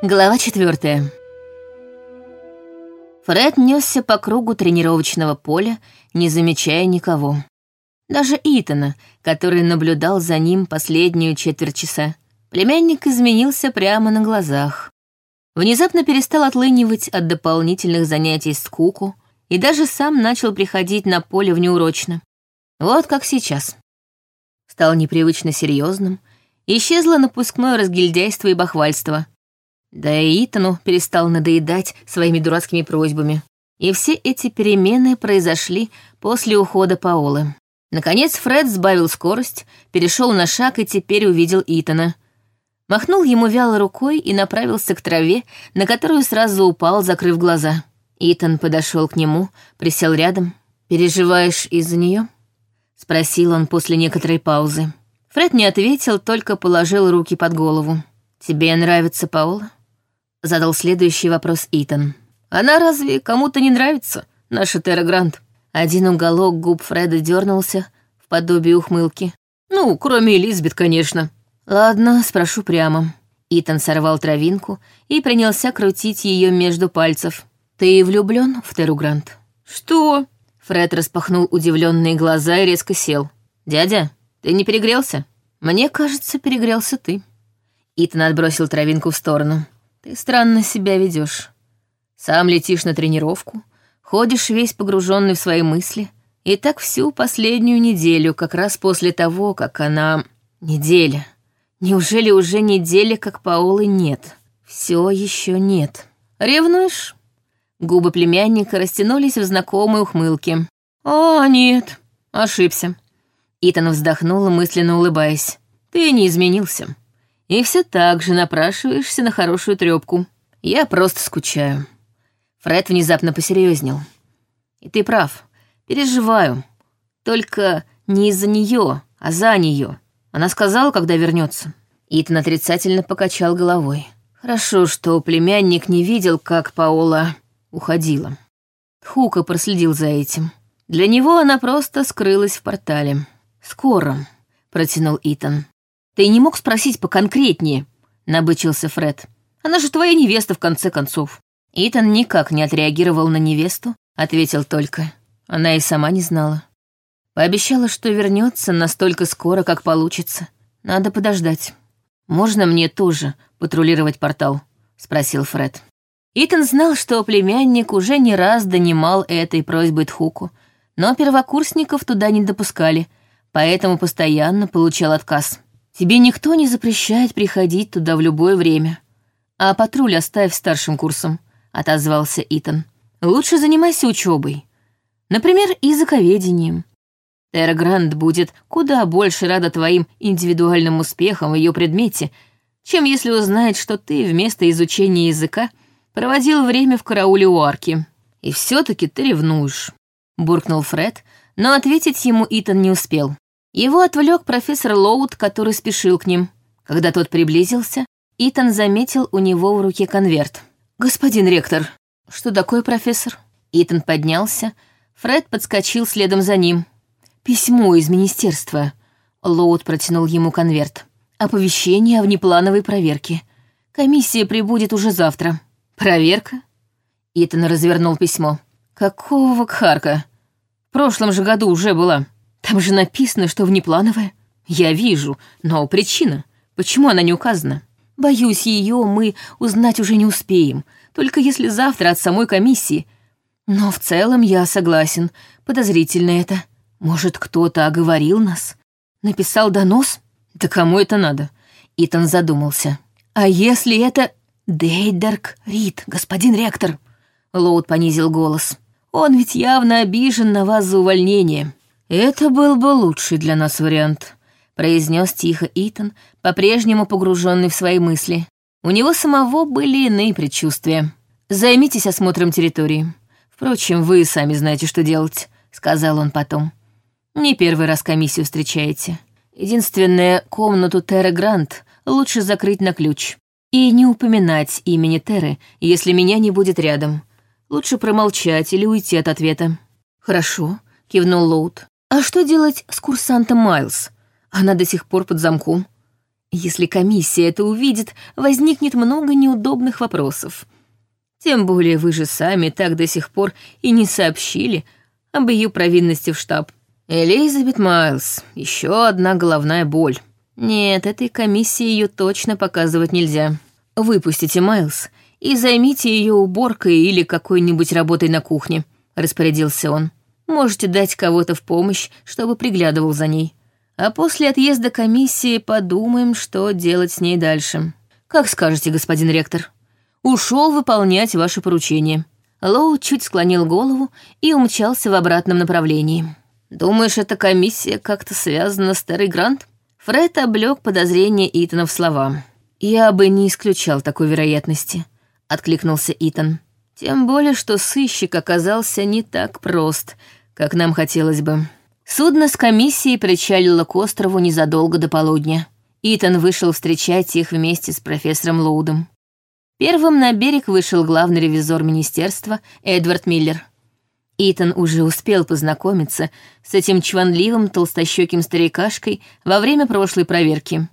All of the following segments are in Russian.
Глава четвертая. Фред несся по кругу тренировочного поля, не замечая никого. Даже Итана, который наблюдал за ним последнюю четверть часа. Племянник изменился прямо на глазах. Внезапно перестал отлынивать от дополнительных занятий скуку и даже сам начал приходить на поле внеурочно. Вот как сейчас. Стал непривычно серьезным, исчезло напускное разгильдяйство и бахвальство. Да и Итану перестал надоедать своими дурацкими просьбами. И все эти перемены произошли после ухода Паолы. Наконец Фред сбавил скорость, перешел на шаг и теперь увидел Итана. Махнул ему вяло рукой и направился к траве, на которую сразу упал, закрыв глаза. Итан подошел к нему, присел рядом. «Переживаешь из-за нее? спросил он после некоторой паузы. Фред не ответил, только положил руки под голову. «Тебе нравится Паула?» Задал следующий вопрос Итан. «Она разве кому-то не нравится, наша Терра Грант?» Один уголок губ Фреда дернулся в подобие ухмылки. «Ну, кроме Элизабет, конечно». «Ладно, спрошу прямо». Итан сорвал травинку и принялся крутить ее между пальцев. «Ты влюблен в Теру Грант?» «Что?» Фред распахнул удивленные глаза и резко сел. «Дядя, ты не перегрелся?» «Мне кажется, перегрелся ты». Итан отбросил травинку в сторону. «Ты странно себя ведешь. Сам летишь на тренировку, Ходишь весь погруженный в свои мысли. И так всю последнюю неделю, как раз после того, как она... Неделя. Неужели уже неделя, как Паолы нет? Все еще нет. Ревнуешь? Губы племянника растянулись в знакомой ухмылке. «О, нет, ошибся». Итан вздохнула, мысленно улыбаясь. «Ты не изменился. И все так же напрашиваешься на хорошую трёпку. Я просто скучаю». Фред внезапно посерьезнел. И ты прав, переживаю. Только не из-за нее, а за нее. Она сказала, когда вернется. Итан отрицательно покачал головой. Хорошо, что племянник не видел, как Паола уходила. Хука проследил за этим. Для него она просто скрылась в портале. «Скоро», — протянул Итан. «Ты не мог спросить поконкретнее?» — набычился Фред. «Она же твоя невеста, в конце концов». Итан никак не отреагировал на невесту, ответил только. Она и сама не знала. Пообещала, что вернется настолько скоро, как получится. Надо подождать. «Можно мне тоже патрулировать портал?» — спросил Фред. Итан знал, что племянник уже не раз донимал этой просьбой Тхуку, но первокурсников туда не допускали, поэтому постоянно получал отказ. «Тебе никто не запрещает приходить туда в любое время, а патруль оставь старшим курсом», — отозвался Итан. «Лучше занимайся учебой. Например, языковедением. Терра Гранд будет куда больше рада твоим индивидуальным успехам в ее предмете, чем если узнает, что ты вместо изучения языка проводил время в карауле у арки. И все таки ты ревнуешь», — буркнул Фред, но ответить ему Итан не успел. Его отвлек профессор Лоуд, который спешил к ним. Когда тот приблизился, Итан заметил у него в руке конверт. «Господин ректор!» «Что такое, профессор?» Итан поднялся, Фред подскочил следом за ним. «Письмо из министерства». Лоуд протянул ему конверт. «Оповещение о внеплановой проверке. Комиссия прибудет уже завтра». «Проверка?» Итан развернул письмо. «Какого кхарка? В прошлом же году уже была. Там же написано, что внеплановая. Я вижу, но причина. Почему она не указана?» Боюсь, ее мы узнать уже не успеем, только если завтра от самой комиссии. Но в целом я согласен, подозрительно это. Может, кто-то оговорил нас? Написал донос? Да кому это надо? Итан задумался. А если это... Дейдерк Рид, господин ректор. Лоуд понизил голос. Он ведь явно обижен на вас за увольнение. Это был бы лучший для нас вариант, произнес тихо Итан, по-прежнему погруженный в свои мысли. У него самого были иные предчувствия. «Займитесь осмотром территории. Впрочем, вы сами знаете, что делать», — сказал он потом. «Не первый раз комиссию встречаете. Единственное, комнату Терра Грант лучше закрыть на ключ. И не упоминать имени Терры, если меня не будет рядом. Лучше промолчать или уйти от ответа». «Хорошо», — кивнул Лоуд. «А что делать с курсантом Майлз? Она до сих пор под замком. Если комиссия это увидит, возникнет много неудобных вопросов. Тем более вы же сами так до сих пор и не сообщили об ее провинности в штаб. Элизабет Майлз, еще одна головная боль. Нет, этой комиссии ее точно показывать нельзя. Выпустите Майлз и займите ее уборкой или какой-нибудь работой на кухне, распорядился он. Можете дать кого-то в помощь, чтобы приглядывал за ней. А после отъезда комиссии подумаем, что делать с ней дальше. Как скажете, господин ректор. Ушел выполнять ваше поручение. Лоу чуть склонил голову и умчался в обратном направлении. «Думаешь, эта комиссия как-то связана с Террой Грант?» Фред облег подозрение Итана в слова. «Я бы не исключал такой вероятности», — откликнулся Итан. «Тем более, что сыщик оказался не так прост, как нам хотелось бы. Судно с комиссией причалило к острову незадолго до полудня. Итан вышел встречать их вместе с профессором Лоудом. Первым на берег вышел главный ревизор министерства Эдвард Миллер. Итан уже успел познакомиться с этим чванливым толстощеким старикашкой во время прошлой проверки.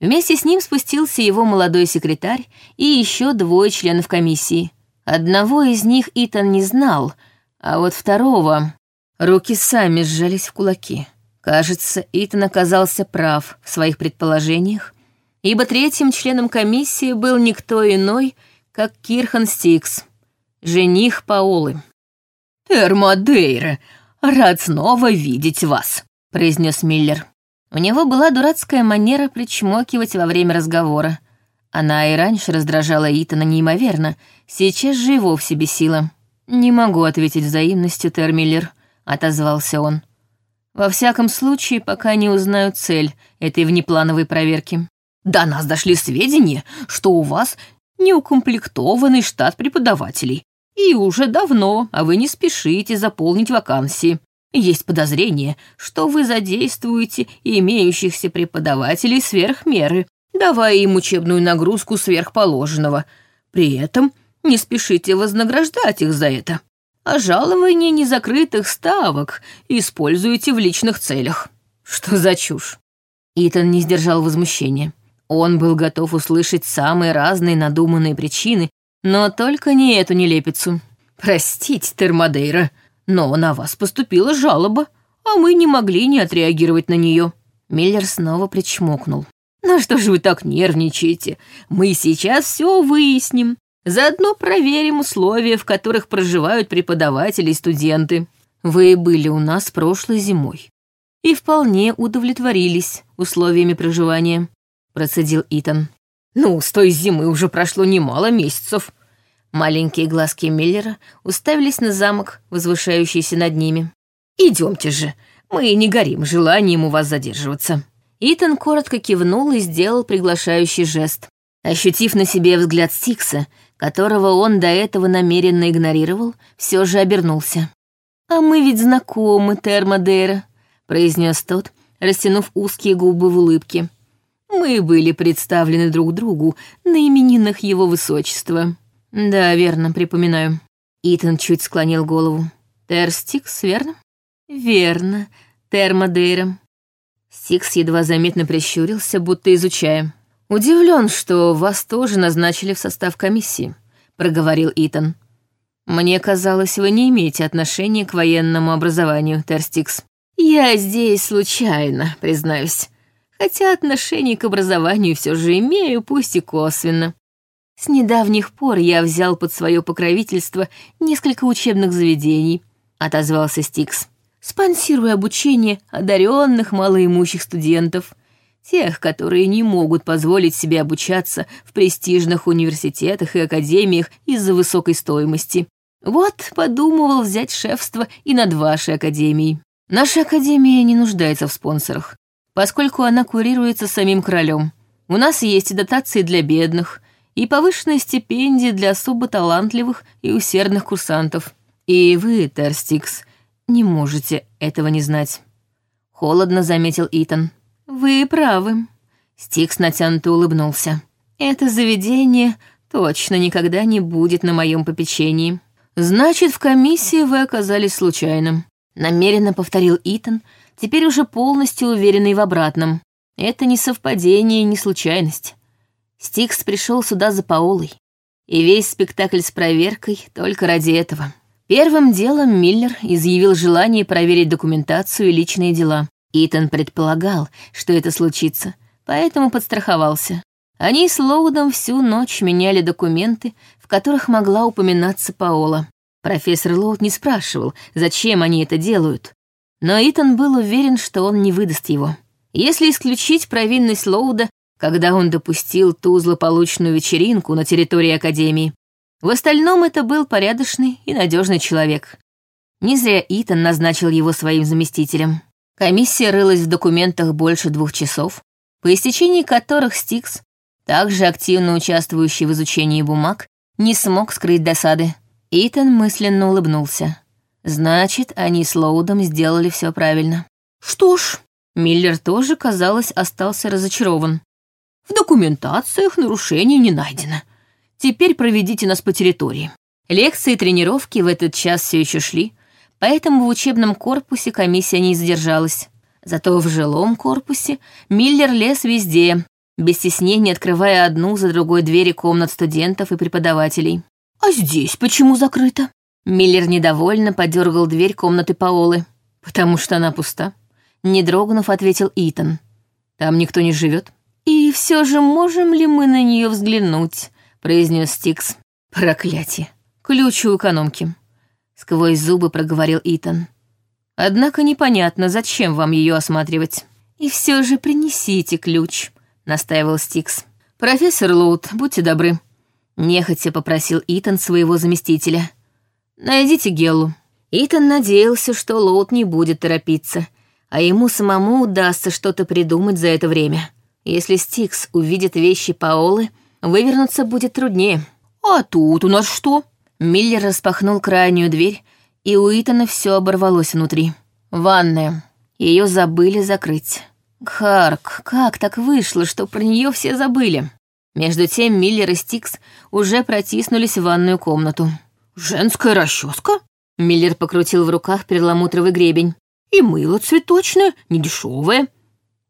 Вместе с ним спустился его молодой секретарь и еще двое членов комиссии. Одного из них Итан не знал, а вот второго... Руки сами сжались в кулаки. Кажется, Итан оказался прав в своих предположениях, ибо третьим членом комиссии был никто иной, как Кирхан Стикс, жених Паолы. «Термодейра, рад снова видеть вас», — произнес Миллер. У него была дурацкая манера причмокивать во время разговора. Она и раньше раздражала Итана неимоверно, сейчас же и вовсе бесила. «Не могу ответить взаимностью, Термиллер», отозвался он. Во всяком случае, пока не узнаю цель этой внеплановой проверки. До нас дошли сведения, что у вас неукомплектованный штат преподавателей. И уже давно, а вы не спешите заполнить вакансии. Есть подозрение, что вы задействуете имеющихся преподавателей сверх меры, давая им учебную нагрузку сверхположенного. При этом не спешите вознаграждать их за это а жалование незакрытых ставок используете в личных целях. Что за чушь? Итан не сдержал возмущения. Он был готов услышать самые разные надуманные причины, но только не эту нелепицу. «Простите, Термодейра, но на вас поступила жалоба, а мы не могли не отреагировать на нее». Миллер снова причмокнул. «Ну что же вы так нервничаете? Мы сейчас все выясним. Заодно проверим условия, в которых проживают преподаватели и студенты. Вы были у нас прошлой зимой и вполне удовлетворились условиями проживания», — процедил Итан. «Ну, с той зимы уже прошло немало месяцев». Маленькие глазки Миллера уставились на замок, возвышающийся над ними. «Идемте же, мы не горим желанием у вас задерживаться». Итан коротко кивнул и сделал приглашающий жест. Ощутив на себе взгляд Стикса, которого он до этого намеренно игнорировал, все же обернулся. «А мы ведь знакомы, Термодейра», — произнес тот, растянув узкие губы в улыбке. «Мы были представлены друг другу на именинах его высочества». «Да, верно, припоминаю». Итан чуть склонил голову. «Терстикс, верно?» «Верно, Термодейра». Стикс едва заметно прищурился, будто изучая. «Удивлен, что вас тоже назначили в состав комиссии», — проговорил Итан. «Мне казалось, вы не имеете отношения к военному образованию, Терстикс». «Я здесь случайно, признаюсь. Хотя отношение к образованию все же имею, пусть и косвенно. С недавних пор я взял под свое покровительство несколько учебных заведений», — отозвался Стикс. «Спонсируя обучение одаренных малоимущих студентов» тех, которые не могут позволить себе обучаться в престижных университетах и академиях из-за высокой стоимости. Вот подумывал взять шефство и над вашей академией. Наша академия не нуждается в спонсорах, поскольку она курируется самим королем. У нас есть и дотации для бедных, и повышенные стипендии для особо талантливых и усердных курсантов. И вы, Терстикс, не можете этого не знать. Холодно заметил Итан. «Вы правы», — Стикс натянуто улыбнулся. «Это заведение точно никогда не будет на моем попечении. Значит, в комиссии вы оказались случайным», — намеренно повторил Итан, теперь уже полностью уверенный в обратном. Это не совпадение, не случайность. Стикс пришел сюда за Паолой. И весь спектакль с проверкой только ради этого. Первым делом Миллер изъявил желание проверить документацию и личные дела. Итан предполагал, что это случится, поэтому подстраховался. Они с Лоудом всю ночь меняли документы, в которых могла упоминаться Паола. Профессор Лоуд не спрашивал, зачем они это делают. Но Итан был уверен, что он не выдаст его. Если исключить провинность Лоуда, когда он допустил ту злополучную вечеринку на территории Академии, в остальном это был порядочный и надежный человек. Не зря Итан назначил его своим заместителем. Комиссия рылась в документах больше двух часов, по истечении которых Стикс, также активно участвующий в изучении бумаг, не смог скрыть досады. Итан мысленно улыбнулся. Значит, они с Лоудом сделали все правильно. Что ж, Миллер тоже, казалось, остался разочарован. В документациях нарушений не найдено. Теперь проведите нас по территории. Лекции и тренировки в этот час все еще шли, поэтому в учебном корпусе комиссия не задержалась. Зато в жилом корпусе Миллер лез везде, без стеснения открывая одну за другой двери комнат студентов и преподавателей. «А здесь почему закрыто?» Миллер недовольно подергал дверь комнаты Паолы. «Потому что она пуста», — не дрогнув, ответил Итан. «Там никто не живет. «И все же можем ли мы на нее взглянуть?» — произнес Стикс. «Проклятие! Ключ у экономки!» — сквозь зубы проговорил Итан. «Однако непонятно, зачем вам ее осматривать. И все же принесите ключ», — настаивал Стикс. «Профессор Лоуд, будьте добры», — нехотя попросил Итан своего заместителя. «Найдите Геллу». Итан надеялся, что Лоуд не будет торопиться, а ему самому удастся что-то придумать за это время. Если Стикс увидит вещи Паолы, вывернуться будет труднее. «А тут у нас что?» Миллер распахнул крайнюю дверь, и у Итана все оборвалось внутри. Ванная. Ее забыли закрыть. Харк, как так вышло, что про нее все забыли? Между тем Миллер и Стикс уже протиснулись в ванную комнату. «Женская расческа?» Миллер покрутил в руках перламутровый гребень. «И мыло цветочное, недешевое.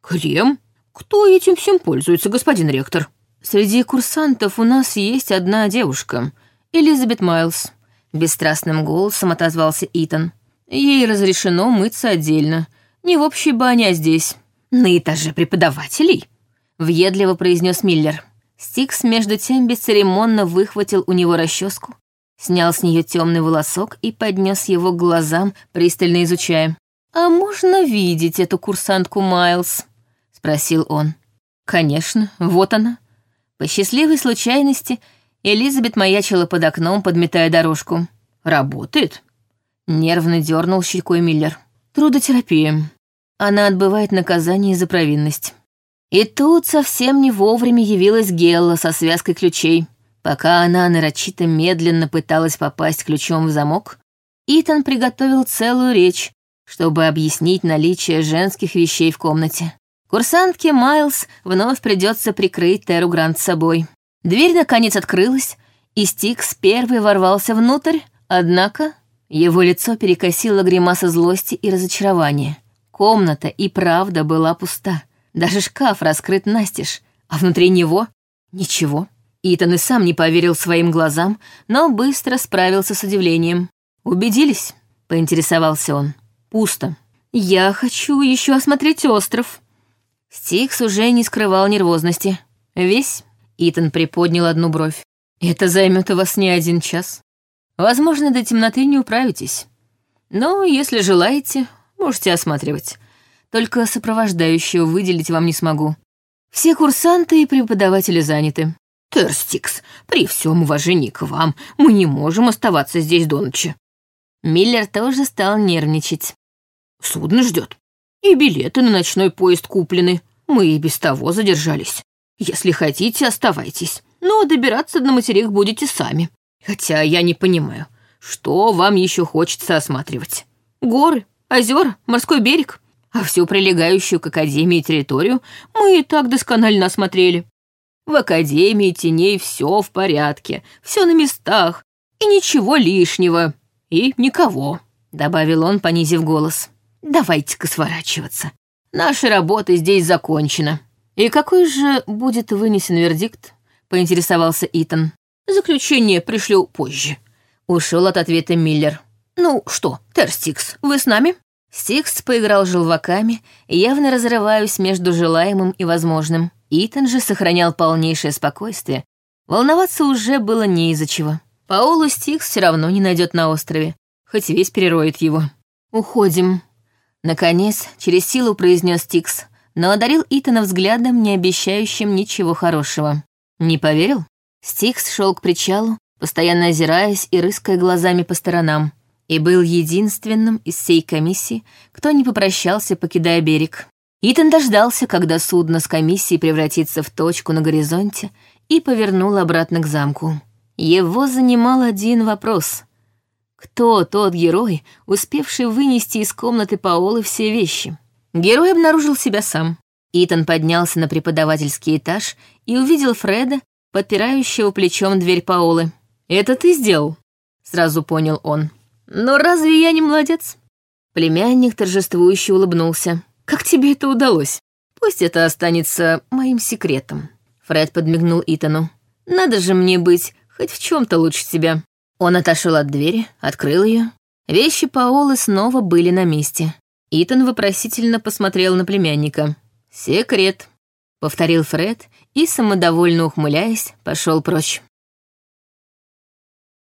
Крем, кто этим всем пользуется, господин ректор? Среди курсантов у нас есть одна девушка, Элизабет Майлз. Бесстрастным голосом отозвался Итан. Ей разрешено мыться отдельно. Не в общей бане, а здесь. На этаже преподавателей? Въедливо произнес Миллер. Стикс между тем бесцеремонно выхватил у него расческу, снял с нее темный волосок и поднес его к глазам, пристально изучая. «А можно видеть эту курсантку Майлз?» спросил он. «Конечно, вот она». По счастливой случайности Элизабет маячила под окном, подметая дорожку. «Работает?» Нервно дернул щекой Миллер. «Трудотерапия. Она отбывает наказание за провинность». И тут совсем не вовремя явилась Гелла со связкой ключей. Пока она нарочито медленно пыталась попасть ключом в замок, Итан приготовил целую речь, чтобы объяснить наличие женских вещей в комнате. Курсантке Майлз вновь придется прикрыть Теру Грант собой. Дверь наконец открылась, и Стикс первый ворвался внутрь, однако его лицо перекосило гримаса злости и разочарования. Комната и правда была пуста. Даже шкаф раскрыт настежь, а внутри него — ничего. Итан и сам не поверил своим глазам, но быстро справился с удивлением. «Убедились?» — поинтересовался он. «Пусто. Я хочу еще осмотреть остров», Стикс уже не скрывал нервозности. Весь Итан приподнял одну бровь. «Это займет у вас не один час. Возможно, до темноты не управитесь. Но если желаете, можете осматривать. Только сопровождающего выделить вам не смогу. Все курсанты и преподаватели заняты». «Терстикс, при всем уважении к вам, мы не можем оставаться здесь до ночи». Миллер тоже стал нервничать. «Судно ждет. И билеты на ночной поезд куплены. Мы и без того задержались. Если хотите, оставайтесь. Но добираться до материк будете сами. Хотя я не понимаю, что вам еще хочется осматривать. Горы, озера, морской берег. А всю прилегающую к Академии территорию мы и так досконально осмотрели. В Академии теней все в порядке, все на местах, и ничего лишнего, и никого», — добавил он, понизив голос. «Давайте-ка сворачиваться. Наша работа здесь закончена». «И какой же будет вынесен вердикт?» — поинтересовался Итан. «Заключение пришлю позже», — ушел от ответа Миллер. «Ну что, Терстикс, вы с нами?» Стикс поиграл желваками, явно разрываясь между желаемым и возможным. Итан же сохранял полнейшее спокойствие. Волноваться уже было не из-за чего. Паолу Стикс все равно не найдет на острове, хоть весь перероет его. «Уходим». Наконец, через силу произнес Стикс, но одарил Итана взглядом, не обещающим ничего хорошего. Не поверил? Стикс шел к причалу, постоянно озираясь и рыская глазами по сторонам и был единственным из всей комиссии, кто не попрощался, покидая берег. Итан дождался, когда судно с комиссией превратится в точку на горизонте, и повернул обратно к замку. Его занимал один вопрос. Кто тот герой, успевший вынести из комнаты Паолы все вещи? Герой обнаружил себя сам. Итан поднялся на преподавательский этаж и увидел Фреда, подпирающего плечом дверь Паолы. «Это ты сделал?» — сразу понял он. Но разве я не молодец? Племянник торжествующе улыбнулся. Как тебе это удалось? Пусть это останется моим секретом. Фред подмигнул Итану. Надо же мне быть хоть в чем-то лучше тебя. Он отошел от двери, открыл ее. Вещи Паолы снова были на месте. Итан вопросительно посмотрел на племянника. «Секрет», — повторил Фред и, самодовольно ухмыляясь, пошел прочь.